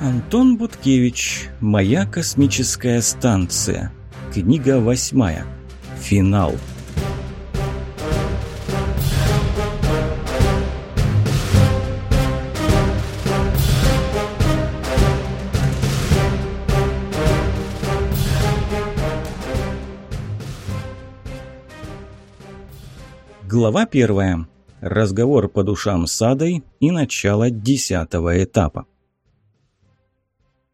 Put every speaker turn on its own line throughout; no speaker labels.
Антон Буткевич. Моя космическая станция. Книга восьмая. Финал. Глава первая. Разговор по душам с Адой и начало десятого этапа.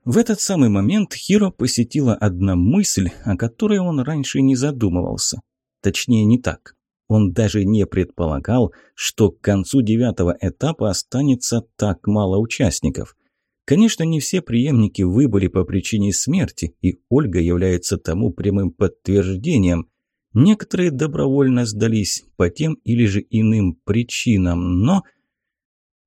В этот самый момент Хиро посетила одна мысль, о которой он раньше не задумывался. Точнее, не так. Он даже не предполагал, что к концу девятого этапа останется так мало участников. Конечно, не все преемники выбыли по причине смерти, и Ольга является тому прямым подтверждением. Некоторые добровольно сдались по тем или же иным причинам, но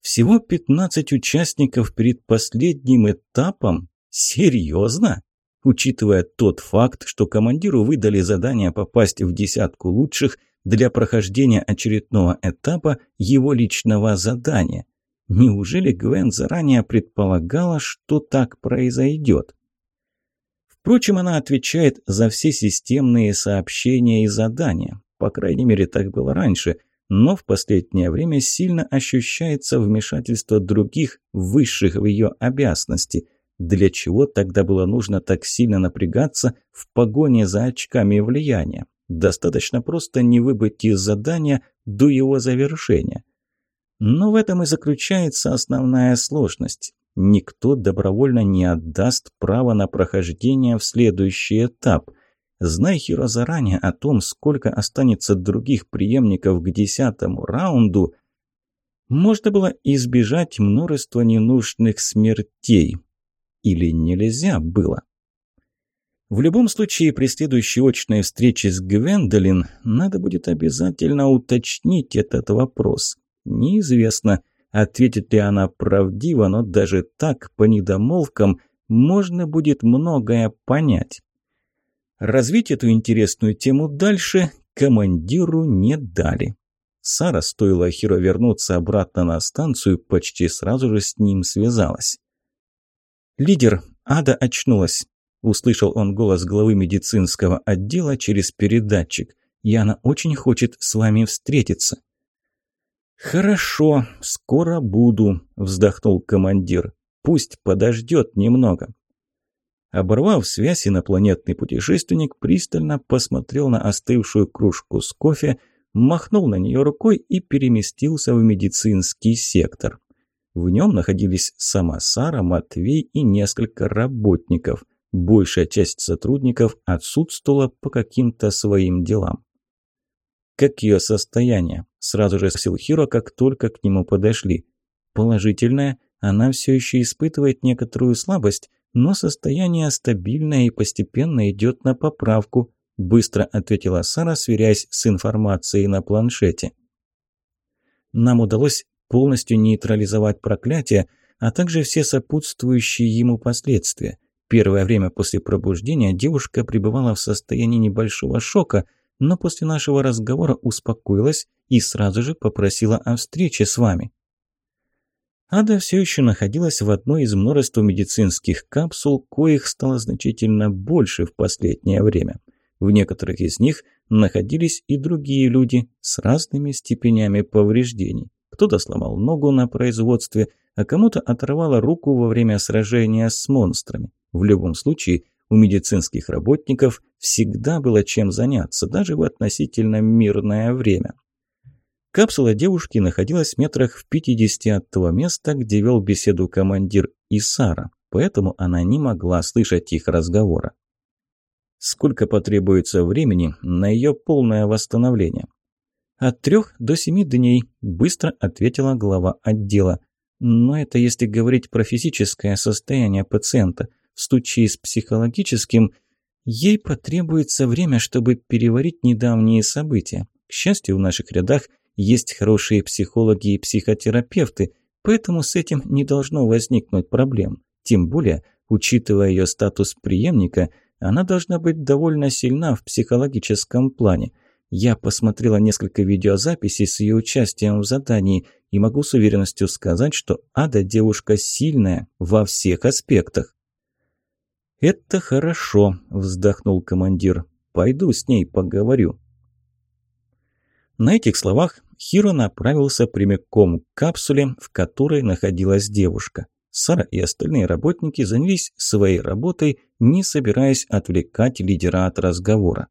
всего 15 участников перед последним этапом? Серьезно? Учитывая тот факт, что командиру выдали задание попасть в десятку лучших для прохождения очередного этапа его личного задания. Неужели Гвен заранее предполагала, что так произойдет? Впрочем, она отвечает за все системные сообщения и задания. По крайней мере, так было раньше, но в последнее время сильно ощущается вмешательство других, высших в ее обязанности. Для чего тогда было нужно так сильно напрягаться в погоне за очками влияния? Достаточно просто не выбыть из задания до его завершения. Но в этом и заключается основная сложность. Никто добровольно не отдаст право на прохождение в следующий этап. Знай Хиро заранее о том, сколько останется других преемников к десятому раунду, можно было избежать множества ненужных смертей. Или нельзя было? В любом случае, при следующей очной встрече с Гвендолин надо будет обязательно уточнить этот вопрос. Неизвестно, ответит ли она правдиво, но даже так, по недомолвкам, можно будет многое понять. Развить эту интересную тему дальше командиру не дали. Сара, стоило Хиро вернуться обратно на станцию, почти сразу же с ним связалась. «Лидер, Ада очнулась», – услышал он голос главы медицинского отдела через передатчик. «И она очень хочет с вами встретиться». «Хорошо, скоро буду», – вздохнул командир. «Пусть подождет немного». Оборвав связь, инопланетный путешественник пристально посмотрел на остывшую кружку с кофе, махнул на нее рукой и переместился в медицинский сектор. В нем находились сама Сара, Матвей и несколько работников. Большая часть сотрудников отсутствовала по каким-то своим делам. «Как ее состояние?» – сразу же спросил Хиро, как только к нему подошли. «Положительное. Она все еще испытывает некоторую слабость, но состояние стабильное и постепенно идет на поправку», – быстро ответила Сара, сверяясь с информацией на планшете. Нам удалось полностью нейтрализовать проклятие, а также все сопутствующие ему последствия. Первое время после пробуждения девушка пребывала в состоянии небольшого шока, но после нашего разговора успокоилась и сразу же попросила о встрече с вами. Ада все еще находилась в одной из множества медицинских капсул, коих стало значительно больше в последнее время. В некоторых из них находились и другие люди с разными степенями повреждений. Кто-то сломал ногу на производстве, а кому-то оторвало руку во время сражения с монстрами. В любом случае, у медицинских работников всегда было чем заняться, даже в относительно мирное время. Капсула девушки находилась в метрах в 50 от того места, где вел беседу командир Исара, поэтому она не могла слышать их разговора. Сколько потребуется времени на ее полное восстановление? «От трех до семи дней», – быстро ответила глава отдела. «Но это если говорить про физическое состояние пациента. В случае с психологическим ей потребуется время, чтобы переварить недавние события. К счастью, в наших рядах есть хорошие психологи и психотерапевты, поэтому с этим не должно возникнуть проблем. Тем более, учитывая ее статус преемника, она должна быть довольно сильна в психологическом плане – Я посмотрела несколько видеозаписей с ее участием в задании и могу с уверенностью сказать, что Ада девушка сильная во всех аспектах. «Это хорошо», – вздохнул командир. «Пойду с ней поговорю». На этих словах Хиро направился прямиком к капсуле, в которой находилась девушка. Сара и остальные работники занялись своей работой, не собираясь отвлекать лидера от разговора.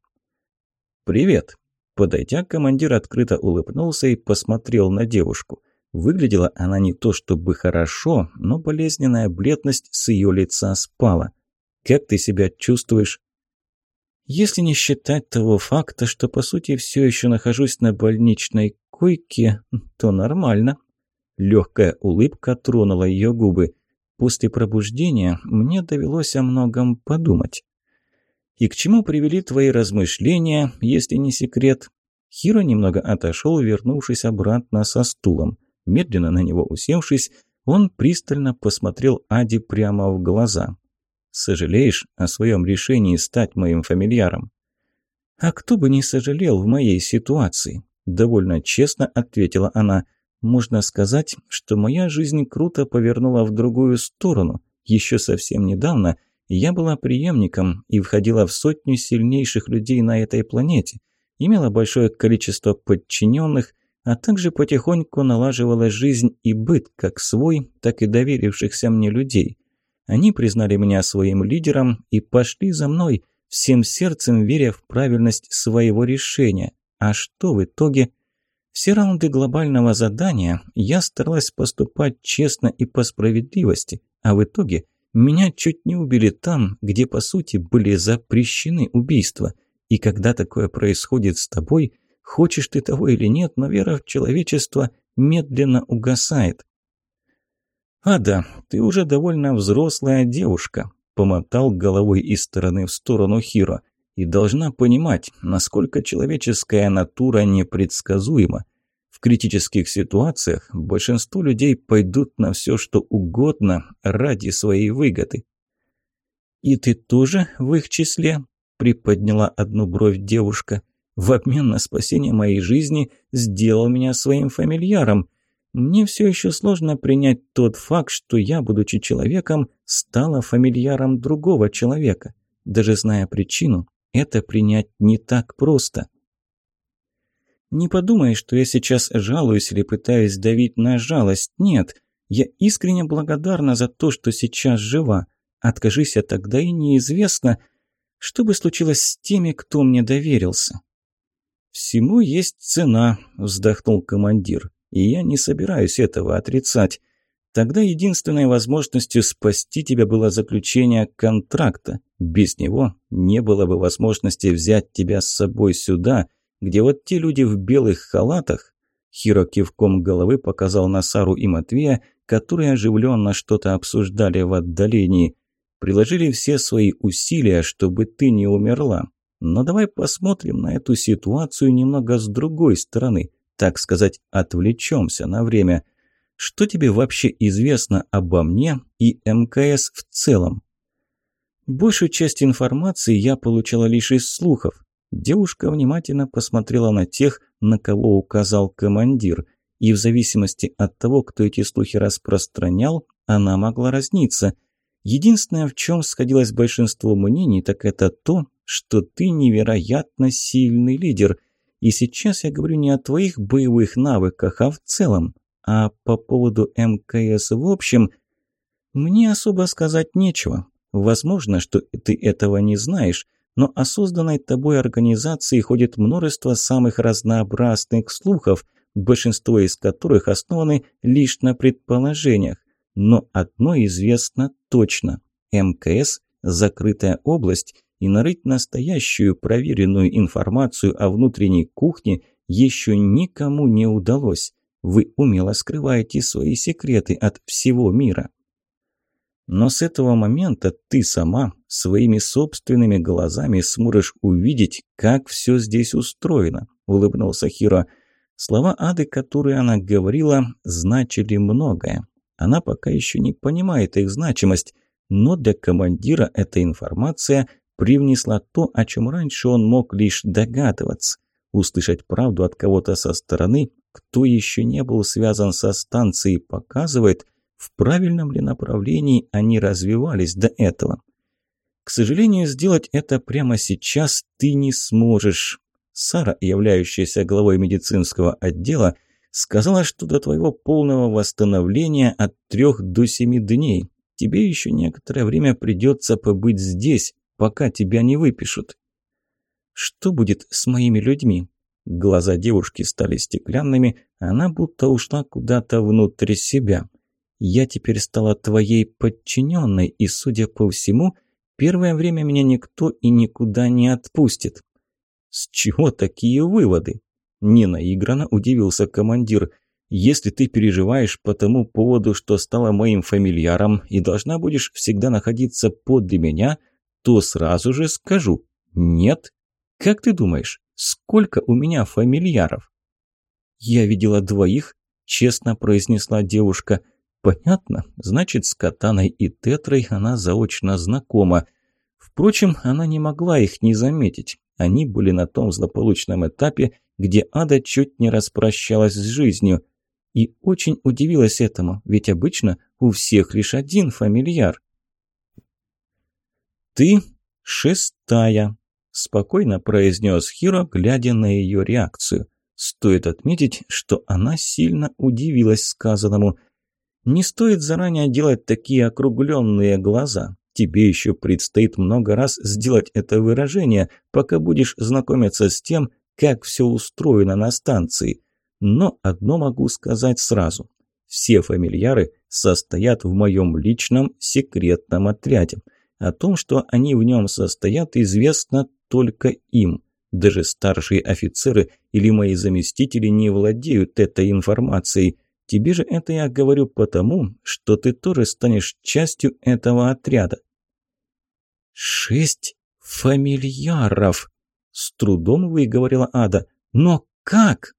«Привет!» Подойдя, командир открыто улыбнулся и посмотрел на девушку. Выглядела она не то чтобы хорошо, но болезненная бледность с ее лица спала. «Как ты себя чувствуешь?» Если не считать того факта, что по сути все еще нахожусь на больничной койке, то нормально. Легкая улыбка тронула ее губы. После пробуждения мне довелось о многом подумать. «И к чему привели твои размышления, если не секрет?» Хиро немного отошел, вернувшись обратно со стулом. Медленно на него усевшись, он пристально посмотрел Ади прямо в глаза. Сожалеешь о своем решении стать моим фамильяром?» «А кто бы не сожалел в моей ситуации?» Довольно честно ответила она. «Можно сказать, что моя жизнь круто повернула в другую сторону. Еще совсем недавно я была преемником и входила в сотню сильнейших людей на этой планете, имела большое количество подчиненных, а также потихоньку налаживала жизнь и быт как свой, так и доверившихся мне людей. Они признали меня своим лидером и пошли за мной, всем сердцем веря в правильность своего решения. А что в итоге? Все раунды глобального задания я старалась поступать честно и по справедливости, а в итоге меня чуть не убили там, где по сути были запрещены убийства. И когда такое происходит с тобой, хочешь ты того или нет, но вера в человечество медленно угасает. «Ада, ты уже довольно взрослая девушка», – помотал головой из стороны в сторону Хиро. «И должна понимать, насколько человеческая натура непредсказуема. В критических ситуациях большинство людей пойдут на все, что угодно ради своей выгоды». «И ты тоже в их числе?» – приподняла одну бровь девушка. «В обмен на спасение моей жизни сделал меня своим фамильяром». Мне все еще сложно принять тот факт, что я, будучи человеком, стала фамильяром другого человека. Даже зная причину, это принять не так просто. Не подумай, что я сейчас жалуюсь или пытаюсь давить на жалость. Нет, я искренне благодарна за то, что сейчас жива. Откажись я тогда и неизвестно, что бы случилось с теми, кто мне доверился. «Всему есть цена», – вздохнул командир и я не собираюсь этого отрицать. Тогда единственной возможностью спасти тебя было заключение контракта. Без него не было бы возможности взять тебя с собой сюда, где вот те люди в белых халатах... Хиро кивком головы показал на Сару и Матвея, которые оживленно что-то обсуждали в отдалении. Приложили все свои усилия, чтобы ты не умерла. Но давай посмотрим на эту ситуацию немного с другой стороны так сказать, отвлечемся на время. Что тебе вообще известно обо мне и МКС в целом? Большую часть информации я получила лишь из слухов. Девушка внимательно посмотрела на тех, на кого указал командир, и в зависимости от того, кто эти слухи распространял, она могла разниться. Единственное, в чем сходилось большинство мнений, так это то, что ты невероятно сильный лидер – и сейчас я говорю не о твоих боевых навыках, а в целом. А по поводу МКС в общем, мне особо сказать нечего. Возможно, что ты этого не знаешь, но о созданной тобой организации ходит множество самых разнообразных слухов, большинство из которых основаны лишь на предположениях. Но одно известно точно. МКС – закрытая область, и нарыть настоящую проверенную информацию о внутренней кухне еще никому не удалось. Вы умело скрываете свои секреты от всего мира. Но с этого момента ты сама своими собственными глазами сможешь увидеть, как все здесь устроено», – улыбнулся Хиро. Слова Ады, которые она говорила, значили многое. Она пока еще не понимает их значимость, но для командира эта информация привнесла то, о чем раньше он мог лишь догадываться. Услышать правду от кого-то со стороны, кто еще не был связан со станцией, показывает, в правильном ли направлении они развивались до этого. К сожалению, сделать это прямо сейчас ты не сможешь. Сара, являющаяся главой медицинского отдела, сказала, что до твоего полного восстановления от трех до семи дней. Тебе еще некоторое время придется побыть здесь, пока тебя не выпишут. Что будет с моими людьми? Глаза девушки стали стеклянными, она будто ушла куда-то внутрь себя. Я теперь стала твоей подчиненной, и, судя по всему, первое время меня никто и никуда не отпустит. С чего такие выводы? Не наигранно удивился командир. Если ты переживаешь по тому поводу, что стала моим фамильяром и должна будешь всегда находиться подле меня, то сразу же скажу «нет». Как ты думаешь, сколько у меня фамильяров? Я видела двоих, честно произнесла девушка – Понятно, значит, с Катаной и Тетрой она заочно знакома. Впрочем, она не могла их не заметить. Они были на том злополучном этапе, где Ада чуть не распрощалась с жизнью. И очень удивилась этому, ведь обычно у всех лишь один фамильяр. «Ты шестая», – спокойно произнес Хиро, глядя на ее реакцию. Стоит отметить, что она сильно удивилась сказанному – не стоит заранее делать такие округленные глаза. Тебе еще предстоит много раз сделать это выражение, пока будешь знакомиться с тем, как все устроено на станции. Но одно могу сказать сразу. Все фамильяры состоят в моем личном секретном отряде. О том, что они в нем состоят, известно только им. Даже старшие офицеры или мои заместители не владеют этой информацией. Тебе же это я говорю потому, что ты тоже станешь частью этого отряда». «Шесть фамильяров!» – с трудом выговорила Ада. «Но как?»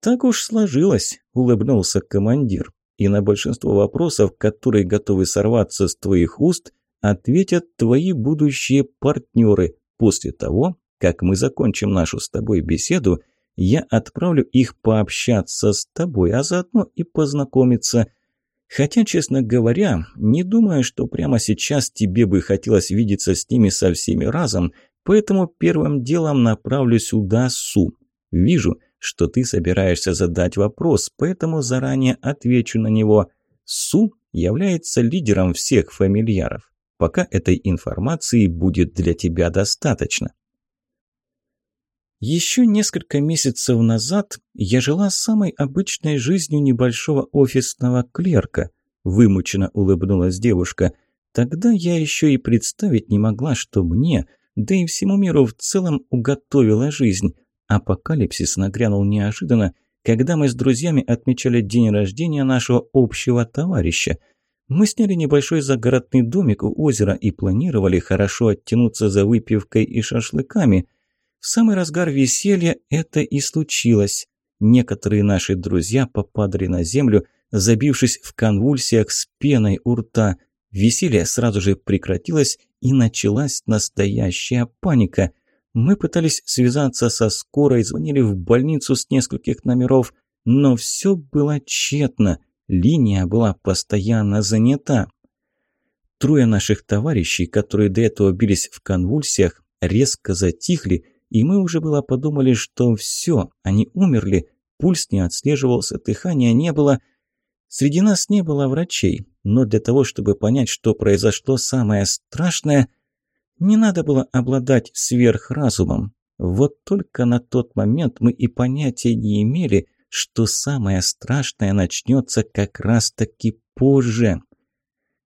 «Так уж сложилось», – улыбнулся командир. «И на большинство вопросов, которые готовы сорваться с твоих уст, ответят твои будущие партнеры после того, как мы закончим нашу с тобой беседу я отправлю их пообщаться с тобой, а заодно и познакомиться. Хотя, честно говоря, не думаю, что прямо сейчас тебе бы хотелось видеться с ними со всеми разом, поэтому первым делом направлю сюда Су. Вижу, что ты собираешься задать вопрос, поэтому заранее отвечу на него. Су является лидером всех фамильяров. Пока этой информации будет для тебя достаточно. Еще несколько месяцев назад я жила самой обычной жизнью небольшого офисного клерка, вымученно улыбнулась девушка. Тогда я еще и представить не могла, что мне, да и всему миру в целом уготовила жизнь. Апокалипсис нагрянул неожиданно, когда мы с друзьями отмечали день рождения нашего общего товарища. Мы сняли небольшой загородный домик у озера и планировали хорошо оттянуться за выпивкой и шашлыками – в самый разгар веселья это и случилось. Некоторые наши друзья попадали на землю, забившись в конвульсиях с пеной у рта. Веселье сразу же прекратилось, и началась настоящая паника. Мы пытались связаться со скорой, звонили в больницу с нескольких номеров, но все было тщетно. Линия была постоянно занята. Трое наших товарищей, которые до этого бились в конвульсиях, резко затихли и мы уже было подумали, что все, они умерли, пульс не отслеживался, дыхания не было. Среди нас не было врачей, но для того, чтобы понять, что произошло самое страшное, не надо было обладать сверхразумом. Вот только на тот момент мы и понятия не имели, что самое страшное начнется как раз-таки позже.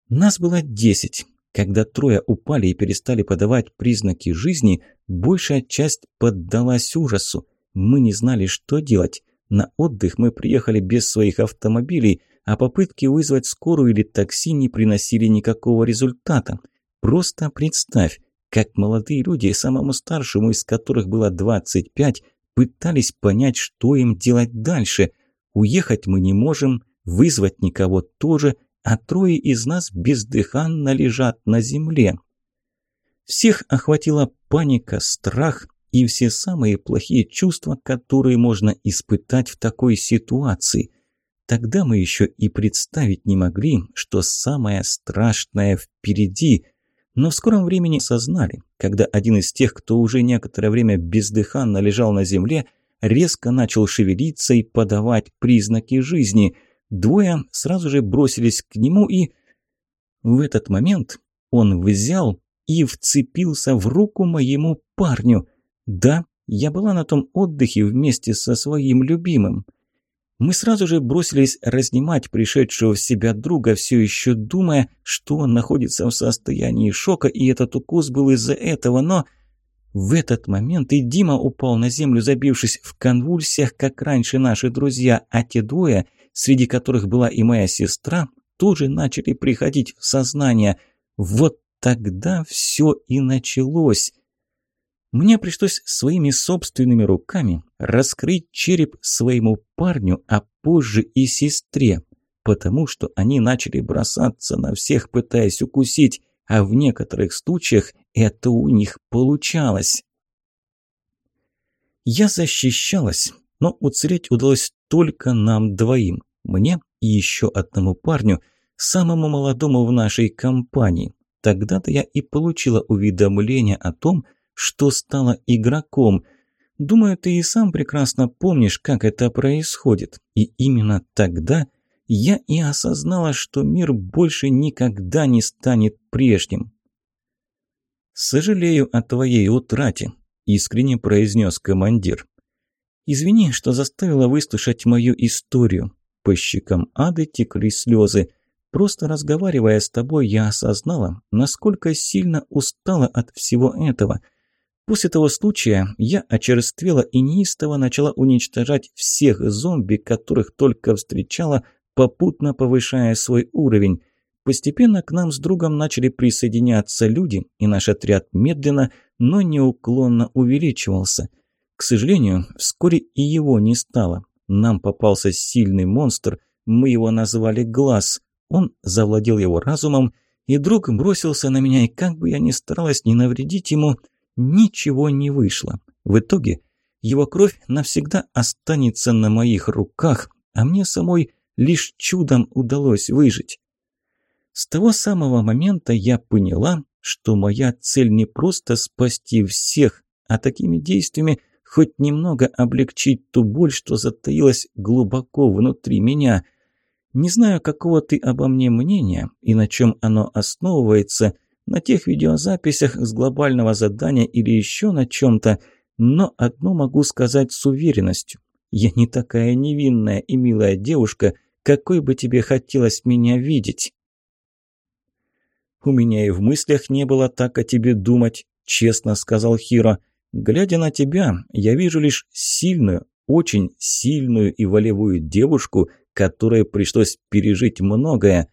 Нас было десять. Когда трое упали и перестали подавать признаки жизни, большая часть поддалась ужасу. Мы не знали, что делать. На отдых мы приехали без своих автомобилей, а попытки вызвать скорую или такси не приносили никакого результата. Просто представь, как молодые люди, самому старшему из которых было 25, пытались понять, что им делать дальше. Уехать мы не можем, вызвать никого тоже – а трое из нас бездыханно лежат на земле. Всех охватила паника, страх, и все самые плохие чувства, которые можно испытать в такой ситуации. Тогда мы еще и представить не могли, что самое страшное впереди. Но в скором времени сознали, когда один из тех, кто уже некоторое время бездыханно лежал на земле, резко начал шевелиться и подавать признаки жизни. Двое сразу же бросились к нему и... В этот момент он взял и вцепился в руку моему парню. Да, я была на том отдыхе вместе со своим любимым. Мы сразу же бросились разнимать пришедшего в себя друга, все еще думая, что он находится в состоянии шока, и этот укус был из-за этого, но... В этот момент и Дима упал на землю, забившись в конвульсиях, как раньше наши друзья, а те двое, среди которых была и моя сестра, тоже начали приходить в сознание. Вот тогда все и началось. Мне пришлось своими собственными руками раскрыть череп своему парню, а позже и сестре, потому что они начали бросаться на всех, пытаясь укусить, а в некоторых случаях это у них получалось. Я защищалась, но уцелеть удалось только нам двоим, мне и еще одному парню, самому молодому в нашей компании. Тогда-то я и получила уведомление о том, что стала игроком. Думаю, ты и сам прекрасно помнишь, как это происходит. И именно тогда я и осознала, что мир больше никогда не станет прежним. «Сожалею о твоей утрате», – искренне произнес командир. «Извини, что заставила выслушать мою историю». По щекам ады текли слезы. Просто разговаривая с тобой, я осознала, насколько сильно устала от всего этого – После того случая я очерствела и неистово начала уничтожать всех зомби, которых только встречала, попутно повышая свой уровень. Постепенно к нам с другом начали присоединяться люди, и наш отряд медленно, но неуклонно увеличивался. К сожалению, вскоре и его не стало. Нам попался сильный монстр, мы его назвали Глаз. Он завладел его разумом, и друг бросился на меня, и как бы я ни старалась не навредить ему – Ничего не вышло. В итоге его кровь навсегда останется на моих руках, а мне самой лишь чудом удалось выжить. С того самого момента я поняла, что моя цель не просто спасти всех, а такими действиями хоть немного облегчить ту боль, что затаилась глубоко внутри меня. Не знаю, какого ты обо мне мнения и на чем оно основывается – на тех видеозаписях с глобального задания или еще на чем-то, но одно могу сказать с уверенностью. Я не такая невинная и милая девушка, какой бы тебе хотелось меня видеть. «У меня и в мыслях не было так о тебе думать», – честно сказал Хиро. «Глядя на тебя, я вижу лишь сильную, очень сильную и волевую девушку, которой пришлось пережить многое.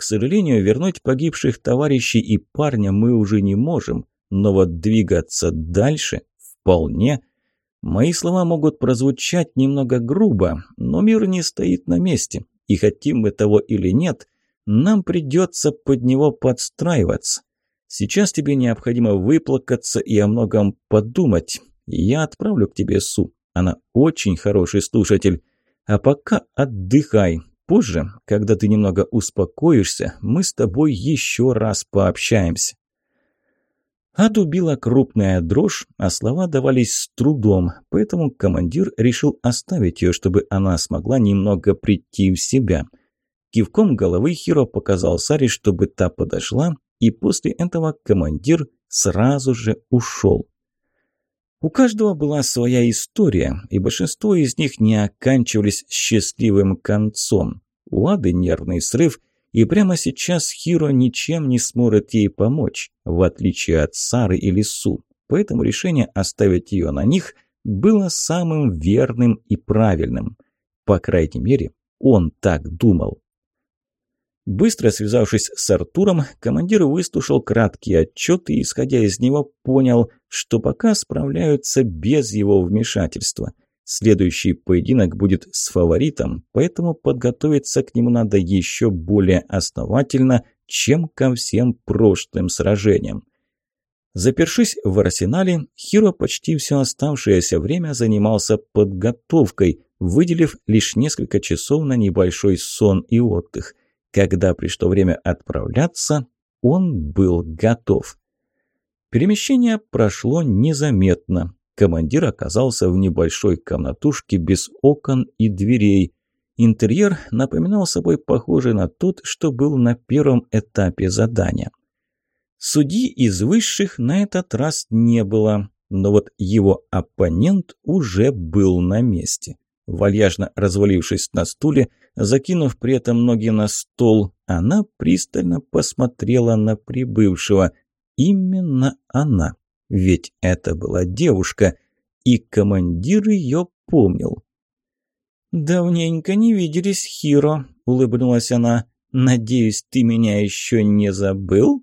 К сожалению, вернуть погибших товарищей и парня мы уже не можем, но вот двигаться дальше вполне. Мои слова могут прозвучать немного грубо, но мир не стоит на месте, и хотим мы того или нет, нам придется под него подстраиваться. Сейчас тебе необходимо выплакаться и о многом подумать. Я отправлю к тебе Су. Она очень хороший слушатель. А пока отдыхай. Позже, когда ты немного успокоишься, мы с тобой еще раз пообщаемся». Аду била крупная дрожь, а слова давались с трудом, поэтому командир решил оставить ее, чтобы она смогла немного прийти в себя. Кивком головы Хиро показал Саре, чтобы та подошла, и после этого командир сразу же ушел. У каждого была своя история, и большинство из них не оканчивались счастливым концом. У Ады нервный срыв, и прямо сейчас Хиро ничем не сможет ей помочь, в отличие от Сары или Су. Поэтому решение оставить ее на них было самым верным и правильным. По крайней мере, он так думал. Быстро связавшись с Артуром, командир выслушал краткий отчет и, исходя из него, понял, что пока справляются без его вмешательства. Следующий поединок будет с фаворитом, поэтому подготовиться к нему надо еще более основательно, чем ко всем прошлым сражениям. Запершись в арсенале, Хиро почти все оставшееся время занимался подготовкой, выделив лишь несколько часов на небольшой сон и отдых. Когда пришло время отправляться, он был готов. Перемещение прошло незаметно. Командир оказался в небольшой комнатушке без окон и дверей. Интерьер напоминал собой похожий на тот, что был на первом этапе задания. Судьи из высших на этот раз не было, но вот его оппонент уже был на месте. Вальяжно развалившись на стуле, закинув при этом ноги на стол, она пристально посмотрела на прибывшего. Именно она, ведь это была девушка, и командир ее помнил. «Давненько не виделись, Хиро», — улыбнулась она. «Надеюсь, ты меня еще не забыл?»